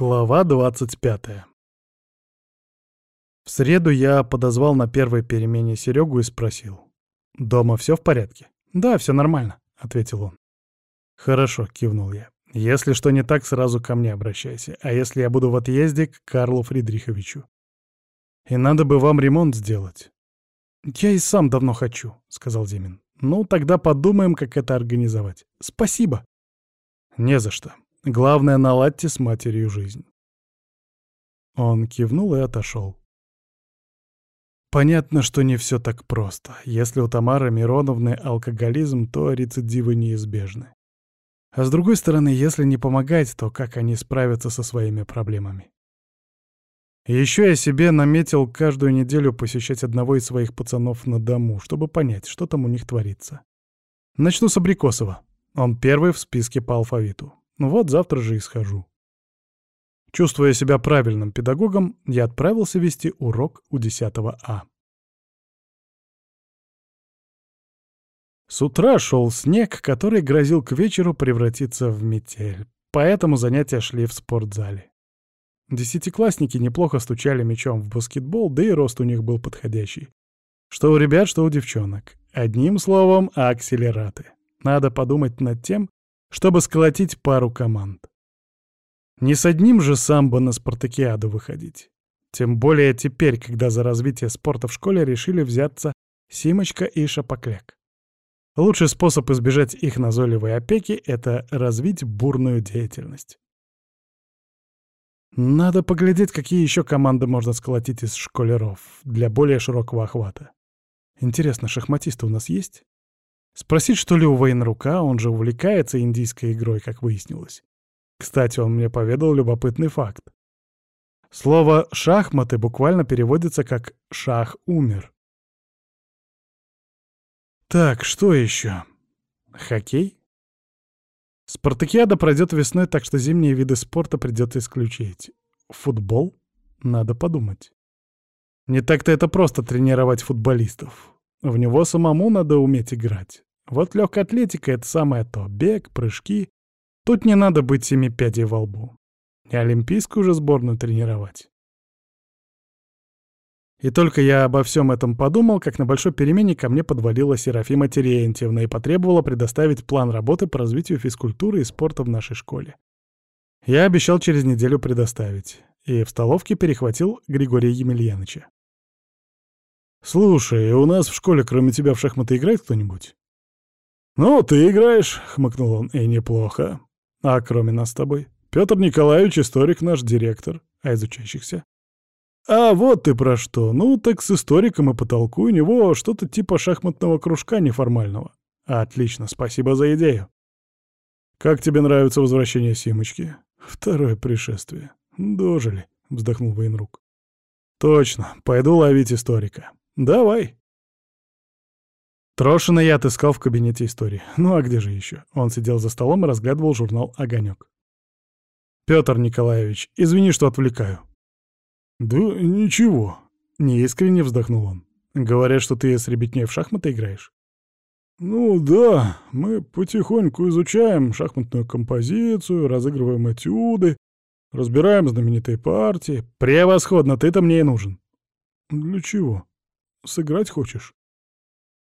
Глава 25. В среду я подозвал на первой перемене Серегу и спросил. «Дома все в порядке?» «Да, все нормально», — ответил он. «Хорошо», — кивнул я. «Если что не так, сразу ко мне обращайся. А если я буду в отъезде, к Карлу Фридриховичу. И надо бы вам ремонт сделать». «Я и сам давно хочу», — сказал Зимин. «Ну, тогда подумаем, как это организовать. Спасибо». «Не за что. Главное, наладьте с матерью жизнь. Он кивнул и отошел. Понятно, что не все так просто. Если у Тамары Мироновны алкоголизм, то рецидивы неизбежны. А с другой стороны, если не помогать, то как они справятся со своими проблемами? Еще я себе наметил каждую неделю посещать одного из своих пацанов на дому, чтобы понять, что там у них творится. Начну с Абрикосова. Он первый в списке по алфавиту. Ну вот завтра же и схожу. Чувствуя себя правильным педагогом, я отправился вести урок у 10 А. С утра шел снег, который грозил к вечеру превратиться в метель, поэтому занятия шли в спортзале. Десятиклассники неплохо стучали мячом в баскетбол, да и рост у них был подходящий. Что у ребят, что у девчонок. Одним словом, акселераты. Надо подумать над тем, чтобы сколотить пару команд. Не с одним же самбо на спартакиаду выходить. Тем более теперь, когда за развитие спорта в школе решили взяться Симочка и Шапокляк. Лучший способ избежать их назойливой опеки — это развить бурную деятельность. Надо поглядеть, какие еще команды можно сколотить из школяров для более широкого охвата. Интересно, шахматисты у нас есть? Спросить, что ли, у военрука, он же увлекается индийской игрой, как выяснилось. Кстати, он мне поведал любопытный факт. Слово «шахматы» буквально переводится как «шах умер». Так, что еще? Хоккей? Спартакиада пройдет весной, так что зимние виды спорта придется исключить. Футбол? Надо подумать. Не так-то это просто тренировать футболистов. В него самому надо уметь играть. Вот легкая атлетика — это самое то. Бег, прыжки. Тут не надо быть семи пядей во лбу. И олимпийскую же сборную тренировать. И только я обо всем этом подумал, как на большой перемене ко мне подвалила Серафима Терентьевна и потребовала предоставить план работы по развитию физкультуры и спорта в нашей школе. Я обещал через неделю предоставить. И в столовке перехватил Григория Емельяновича. «Слушай, у нас в школе кроме тебя в шахматы играет кто-нибудь?» «Ну, ты играешь», — хмыкнул он, — «и неплохо. А кроме нас с тобой? Петр Николаевич, историк наш, директор. А изучающихся?» «А вот ты про что. Ну, так с историком и потолкуй. У него что-то типа шахматного кружка неформального. Отлично, спасибо за идею. Как тебе нравится возвращение Симочки? Второе пришествие. Дожили, вздохнул военрук. Точно, пойду ловить историка. «Давай». Трошина я отыскал в кабинете истории. Ну а где же еще? Он сидел за столом и разглядывал журнал «Огонек». «Петр Николаевич, извини, что отвлекаю». «Да ничего», — неискренне вздохнул он. «Говорят, что ты с ребятней в шахматы играешь?» «Ну да, мы потихоньку изучаем шахматную композицию, разыгрываем этюды, разбираем знаменитые партии. Превосходно, ты-то мне и нужен». «Для чего?» Сыграть хочешь?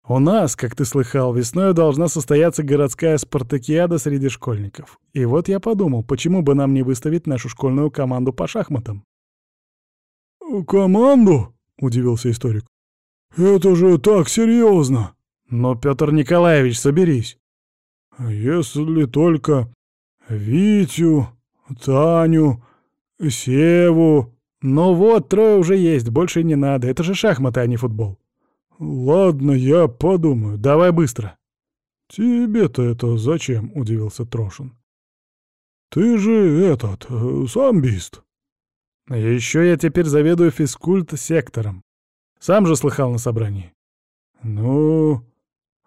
У нас, как ты слыхал, весной должна состояться городская спартакиада среди школьников. И вот я подумал, почему бы нам не выставить нашу школьную команду по шахматам? «Команду?» — удивился историк. «Это же так серьезно!» «Но, Петр Николаевич, соберись!» «Если только Витю, Таню, Севу, «Ну вот, трое уже есть, больше не надо. Это же шахматы, а не футбол». «Ладно, я подумаю. Давай быстро». «Тебе-то это зачем?» — удивился Трошин. «Ты же этот, э, самбист». «Еще я теперь заведую физкульт-сектором. Сам же слыхал на собрании». «Ну,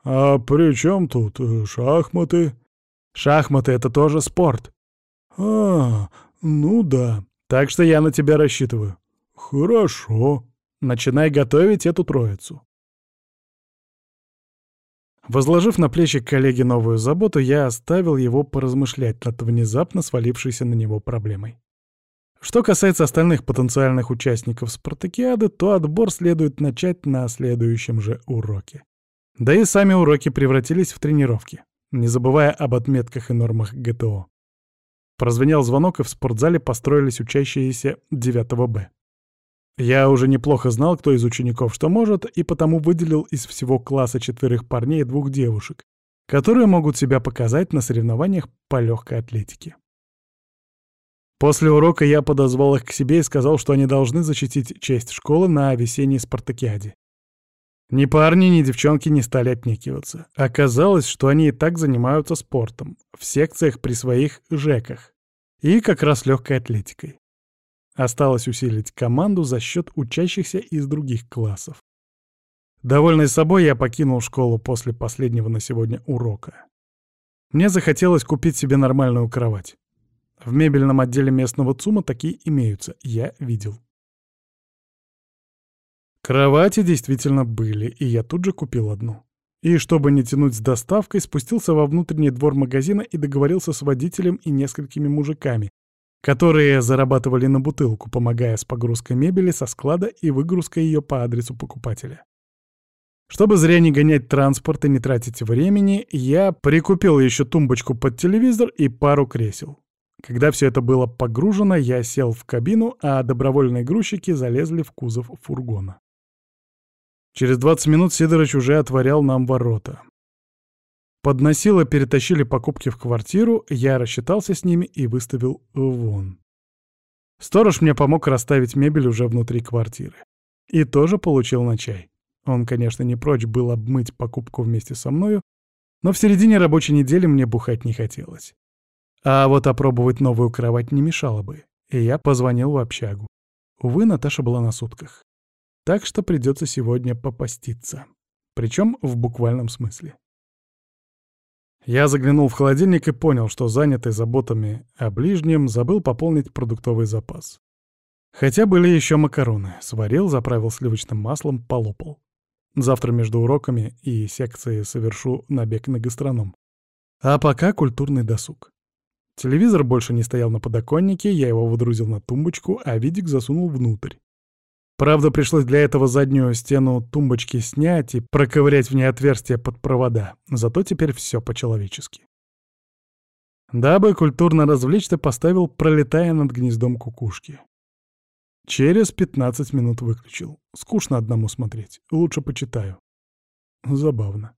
а при чем тут э, шахматы?» «Шахматы — это тоже спорт». «А, ну да. Так что я на тебя рассчитываю. Хорошо. Начинай готовить эту троицу. Возложив на плечи коллеги новую заботу, я оставил его поразмышлять над внезапно свалившейся на него проблемой. Что касается остальных потенциальных участников спартакиады, то отбор следует начать на следующем же уроке. Да и сами уроки превратились в тренировки, не забывая об отметках и нормах ГТО. Прозвенел звонок, и в спортзале построились учащиеся 9 Б. Я уже неплохо знал, кто из учеников что может, и потому выделил из всего класса четверых парней и двух девушек, которые могут себя показать на соревнованиях по легкой атлетике. После урока я подозвал их к себе и сказал, что они должны защитить честь школы на весенней спартакиаде. Ни парни, ни девчонки не стали отнекиваться. Оказалось, что они и так занимаются спортом, в секциях при своих ЖЭКах, и как раз легкой атлетикой. Осталось усилить команду за счет учащихся из других классов. Довольный собой, я покинул школу после последнего на сегодня урока. Мне захотелось купить себе нормальную кровать. В мебельном отделе местного ЦУМа такие имеются, я видел. Кровати действительно были, и я тут же купил одну. И чтобы не тянуть с доставкой, спустился во внутренний двор магазина и договорился с водителем и несколькими мужиками, которые зарабатывали на бутылку, помогая с погрузкой мебели со склада и выгрузкой ее по адресу покупателя. Чтобы зря не гонять транспорт и не тратить времени, я прикупил еще тумбочку под телевизор и пару кресел. Когда все это было погружено, я сел в кабину, а добровольные грузчики залезли в кузов фургона. Через 20 минут Сидорыч уже отворял нам ворота. Подносило перетащили покупки в квартиру, я рассчитался с ними и выставил вон. Сторож мне помог расставить мебель уже внутри квартиры. И тоже получил на чай. Он, конечно, не прочь был обмыть покупку вместе со мною, но в середине рабочей недели мне бухать не хотелось. А вот опробовать новую кровать не мешало бы, и я позвонил в общагу. Увы, Наташа была на сутках. Так что придется сегодня попаститься. Причем в буквальном смысле. Я заглянул в холодильник и понял, что занятый заботами о ближнем забыл пополнить продуктовый запас. Хотя были еще макароны. Сварил, заправил сливочным маслом, полопал. Завтра между уроками и секцией совершу набег на гастроном. А пока культурный досуг. Телевизор больше не стоял на подоконнике, я его выдрузил на тумбочку, а видик засунул внутрь. Правда, пришлось для этого заднюю стену тумбочки снять и проковырять в ней отверстие под провода. Зато теперь все по-человечески. Дабы культурно развлечься, поставил, пролетая над гнездом кукушки. Через 15 минут выключил. Скучно одному смотреть. Лучше почитаю. Забавно.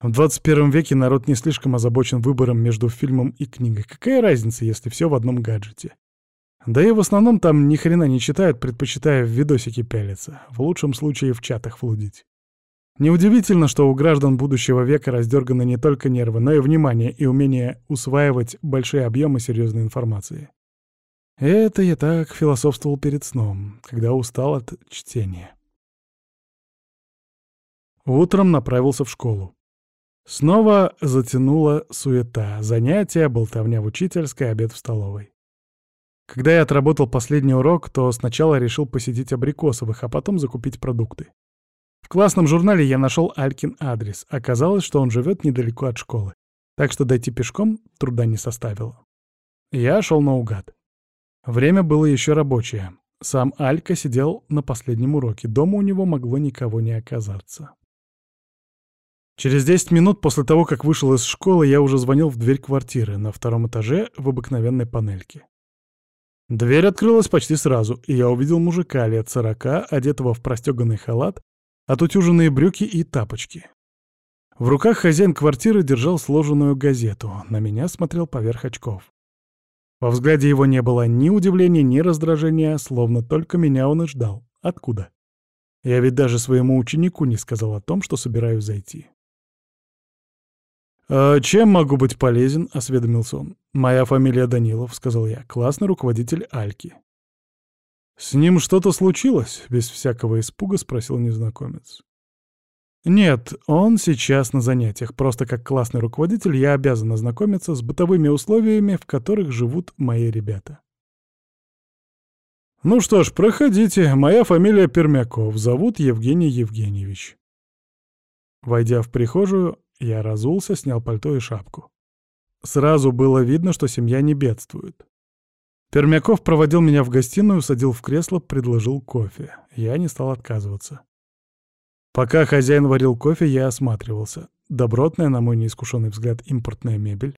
В 21 веке народ не слишком озабочен выбором между фильмом и книгой. Какая разница, если все в одном гаджете? Да и в основном там ни хрена не читают, предпочитая в видосики пялиться, в лучшем случае в чатах флудить. Неудивительно, что у граждан будущего века раздерганы не только нервы, но и внимание и умение усваивать большие объемы серьезной информации. Это я так философствовал перед сном, когда устал от чтения. Утром направился в школу. Снова затянула суета, занятия, болтовня в учительской, обед в столовой. Когда я отработал последний урок, то сначала решил посетить Абрикосовых, а потом закупить продукты. В классном журнале я нашел Алькин адрес. Оказалось, что он живет недалеко от школы. Так что дойти пешком труда не составило. Я шел наугад. Время было еще рабочее. Сам Алька сидел на последнем уроке. Дома у него могло никого не оказаться. Через 10 минут после того, как вышел из школы, я уже звонил в дверь квартиры на втором этаже в обыкновенной панельке. Дверь открылась почти сразу, и я увидел мужика лет сорока, одетого в простеганный халат, отутюженные брюки и тапочки. В руках хозяин квартиры держал сложенную газету, на меня смотрел поверх очков. Во взгляде его не было ни удивления, ни раздражения, словно только меня он и ждал. Откуда? Я ведь даже своему ученику не сказал о том, что собираюсь зайти. «А «Чем могу быть полезен?» — осведомился он. «Моя фамилия Данилов», — сказал я, — «классный руководитель Альки». «С ним что-то случилось?» — без всякого испуга спросил незнакомец. «Нет, он сейчас на занятиях. Просто как классный руководитель я обязан ознакомиться с бытовыми условиями, в которых живут мои ребята». «Ну что ж, проходите. Моя фамилия Пермяков. Зовут Евгений Евгеньевич». Войдя в прихожую, я разулся, снял пальто и шапку. Сразу было видно, что семья не бедствует. Пермяков проводил меня в гостиную, садил в кресло, предложил кофе. Я не стал отказываться. Пока хозяин варил кофе, я осматривался. Добротная, на мой неискушенный взгляд, импортная мебель.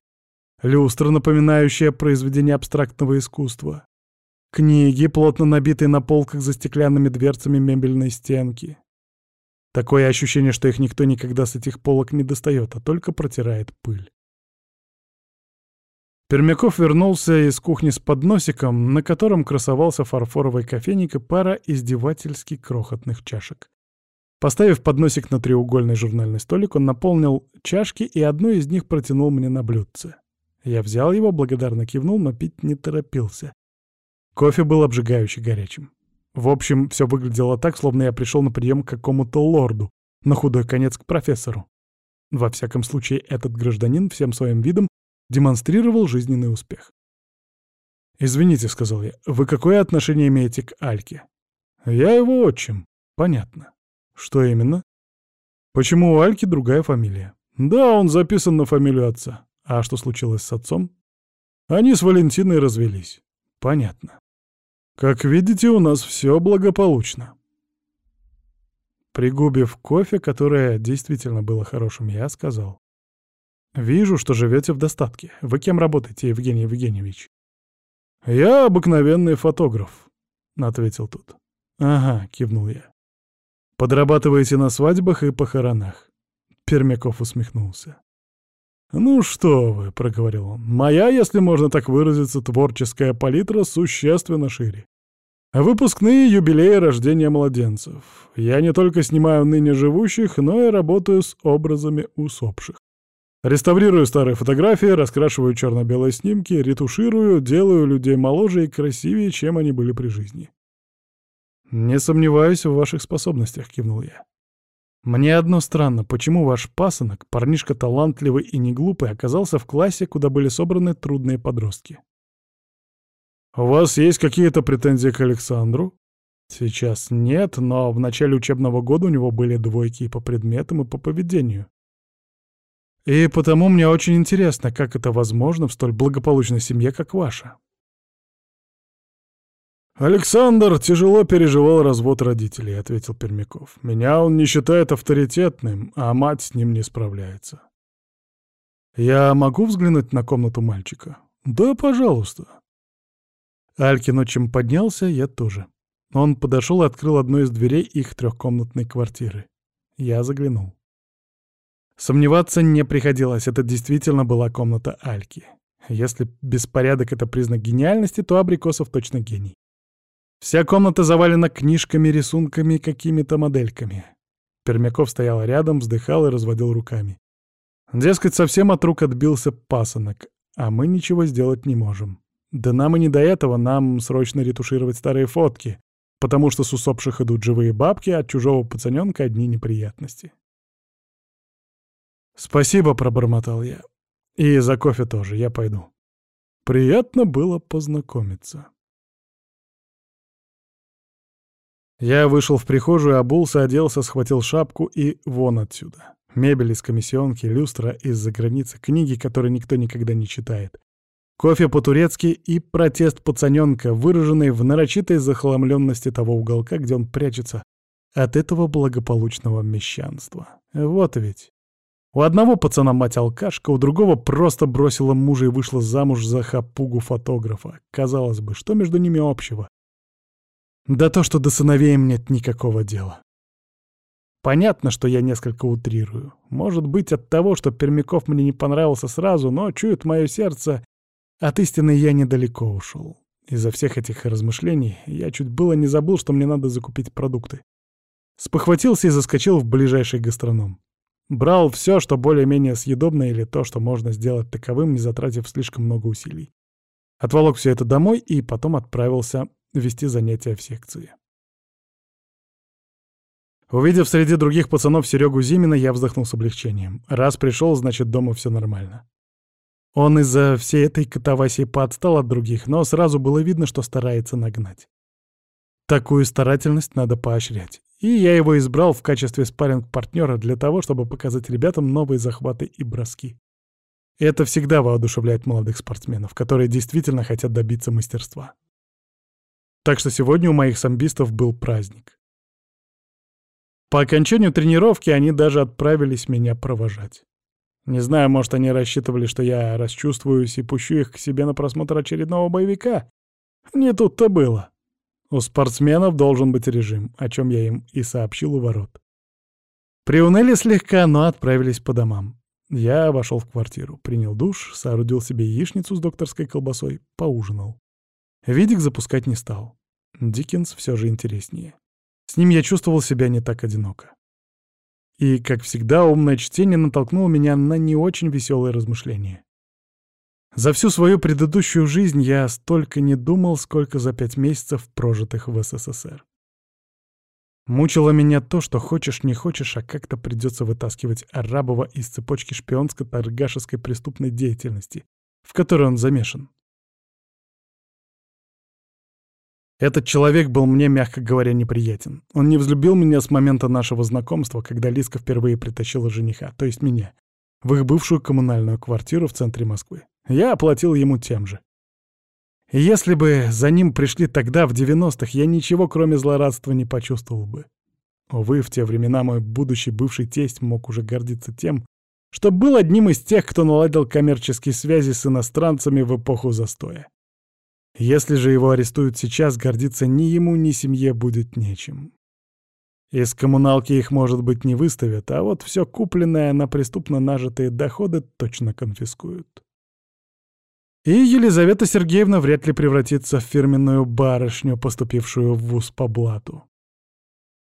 Люстра, напоминающая произведение абстрактного искусства. Книги, плотно набитые на полках за стеклянными дверцами мебельной стенки. Такое ощущение, что их никто никогда с этих полок не достает, а только протирает пыль. Пермяков вернулся из кухни с подносиком, на котором красовался фарфоровый кофейник и пара издевательски крохотных чашек. Поставив подносик на треугольный журнальный столик, он наполнил чашки и одну из них протянул мне на блюдце. Я взял его, благодарно кивнул, но пить не торопился. Кофе был обжигающе горячим. В общем, все выглядело так, словно я пришел на прием к какому-то лорду, на худой конец к профессору. Во всяком случае, этот гражданин всем своим видом демонстрировал жизненный успех. «Извините», — сказал я, — «вы какое отношение имеете к Альке?» «Я его отчим». «Понятно». «Что именно?» «Почему у Альки другая фамилия?» «Да, он записан на фамилию отца. А что случилось с отцом?» «Они с Валентиной развелись». «Понятно». Как видите, у нас все благополучно. Пригубив кофе, которое действительно было хорошим, я сказал. «Вижу, что живете в достатке. Вы кем работаете, Евгений Евгеньевич?» «Я обыкновенный фотограф», — ответил тут. «Ага», — кивнул я. «Подрабатываете на свадьбах и похоронах?» Пермяков усмехнулся. «Ну что вы», — проговорил он, — «моя, если можно так выразиться, творческая палитра существенно шире. Выпускные юбилеи рождения младенцев. Я не только снимаю ныне живущих, но и работаю с образами усопших. Реставрирую старые фотографии, раскрашиваю черно-белые снимки, ретуширую, делаю людей моложе и красивее, чем они были при жизни. «Не сомневаюсь в ваших способностях», — кивнул я. Мне одно странно, почему ваш пасынок, парнишка талантливый и не глупый, оказался в классе, куда были собраны трудные подростки. «У вас есть какие-то претензии к Александру?» «Сейчас нет, но в начале учебного года у него были двойки и по предметам, и по поведению. И потому мне очень интересно, как это возможно в столь благополучной семье, как ваша». «Александр тяжело переживал развод родителей», — ответил Пермяков. «Меня он не считает авторитетным, а мать с ним не справляется». «Я могу взглянуть на комнату мальчика?» «Да, пожалуйста». Алькин отчим поднялся, я тоже. Он подошел и открыл одну из дверей их трехкомнатной квартиры. Я заглянул. Сомневаться не приходилось, это действительно была комната Альки. Если беспорядок — это признак гениальности, то Абрикосов точно гений. Вся комната завалена книжками, рисунками и какими-то модельками. Пермяков стоял рядом, вздыхал и разводил руками. Дескать, совсем от рук отбился пасынок, а мы ничего сделать не можем. Да нам и не до этого, нам срочно ретушировать старые фотки, потому что с усопших идут живые бабки, а от чужого пацаненка одни неприятности. «Спасибо», — пробормотал я. «И за кофе тоже, я пойду». Приятно было познакомиться. Я вышел в прихожую, обулся, оделся, схватил шапку и вон отсюда. Мебель из комиссионки, люстра из-за границы, книги, которые никто никогда не читает. Кофе по-турецки и протест пацаненка, выраженный в нарочитой захламленности того уголка, где он прячется от этого благополучного мещанства. Вот ведь. У одного пацана мать алкашка, у другого просто бросила мужа и вышла замуж за хапугу фотографа. Казалось бы, что между ними общего? Да то, что до сыновей им нет никакого дела. Понятно, что я несколько утрирую. Может быть, от того, что Пермяков мне не понравился сразу, но чует мое сердце, от истины я недалеко ушел. Из-за всех этих размышлений я чуть было не забыл, что мне надо закупить продукты. Спохватился и заскочил в ближайший гастроном. Брал все, что более-менее съедобно или то, что можно сделать таковым, не затратив слишком много усилий. Отволок все это домой и потом отправился вести занятия в секции. Увидев среди других пацанов Серегу Зимина, я вздохнул с облегчением. Раз пришел, значит, дома все нормально. Он из-за всей этой катавасии поотстал от других, но сразу было видно, что старается нагнать. Такую старательность надо поощрять. И я его избрал в качестве спарринг-партнера для того, чтобы показать ребятам новые захваты и броски. Это всегда воодушевляет молодых спортсменов, которые действительно хотят добиться мастерства. Так что сегодня у моих самбистов был праздник. По окончанию тренировки они даже отправились меня провожать. Не знаю, может, они рассчитывали, что я расчувствуюсь и пущу их к себе на просмотр очередного боевика. Не тут-то было. У спортсменов должен быть режим, о чем я им и сообщил у ворот. Приуныли слегка, но отправились по домам. Я вошел в квартиру, принял душ, соорудил себе яичницу с докторской колбасой, поужинал. Видик запускать не стал. Диккенс все же интереснее. С ним я чувствовал себя не так одиноко. И, как всегда, умное чтение натолкнуло меня на не очень веселые размышления. За всю свою предыдущую жизнь я столько не думал, сколько за пять месяцев, прожитых в СССР. Мучило меня то, что хочешь не хочешь, а как-то придется вытаскивать Арабова из цепочки шпионско-торгашеской преступной деятельности, в которой он замешан. Этот человек был мне, мягко говоря, неприятен. Он не взлюбил меня с момента нашего знакомства, когда Лиска впервые притащила жениха, то есть меня, в их бывшую коммунальную квартиру в центре Москвы. Я оплатил ему тем же. Если бы за ним пришли тогда, в 90-х, я ничего, кроме злорадства, не почувствовал бы. Увы, в те времена мой будущий бывший тесть мог уже гордиться тем, что был одним из тех, кто наладил коммерческие связи с иностранцами в эпоху застоя. Если же его арестуют сейчас, гордиться ни ему, ни семье будет нечем. Из коммуналки их, может быть, не выставят, а вот все купленное на преступно нажитые доходы точно конфискуют. И Елизавета Сергеевна вряд ли превратится в фирменную барышню, поступившую в вуз по блату.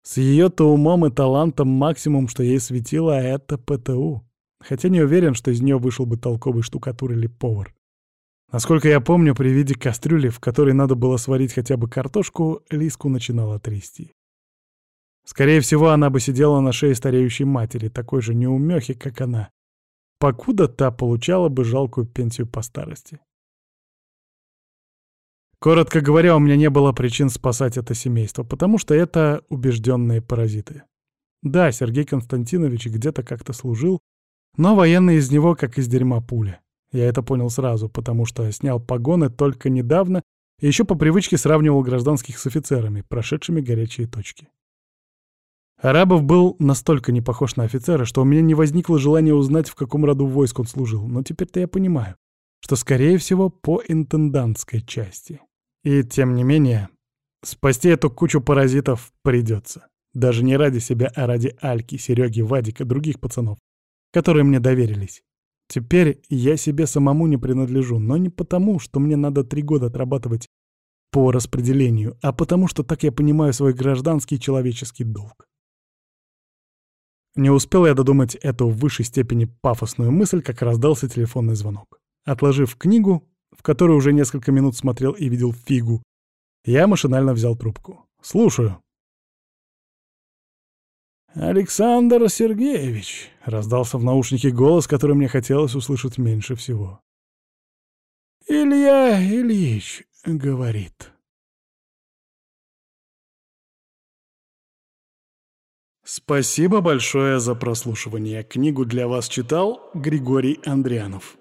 С ее-то умом и талантом максимум, что ей светило, это ПТУ. Хотя не уверен, что из нее вышел бы толковый штукатур или повар. Насколько я помню, при виде кастрюли, в которой надо было сварить хотя бы картошку, Лиску начинала трясти. Скорее всего, она бы сидела на шее стареющей матери, такой же неумехи, как она, покуда та получала бы жалкую пенсию по старости. Коротко говоря, у меня не было причин спасать это семейство, потому что это убежденные паразиты. Да, Сергей Константинович где-то как-то служил, но военный из него как из дерьма пуля. Я это понял сразу, потому что снял погоны только недавно и еще по привычке сравнивал гражданских с офицерами, прошедшими горячие точки. Арабов был настолько не похож на офицера, что у меня не возникло желания узнать, в каком роду войск он служил, но теперь-то я понимаю, что, скорее всего, по интендантской части. И, тем не менее, спасти эту кучу паразитов придется. Даже не ради себя, а ради Альки, Сереги, Вадика, других пацанов, которые мне доверились. Теперь я себе самому не принадлежу, но не потому, что мне надо три года отрабатывать по распределению, а потому что так я понимаю свой гражданский человеческий долг. Не успел я додумать эту в высшей степени пафосную мысль, как раздался телефонный звонок. Отложив книгу, в которую уже несколько минут смотрел и видел фигу, я машинально взял трубку. «Слушаю». «Александр Сергеевич», — раздался в наушнике голос, который мне хотелось услышать меньше всего. «Илья Ильич говорит». Спасибо большое за прослушивание. Книгу для вас читал Григорий Андрианов.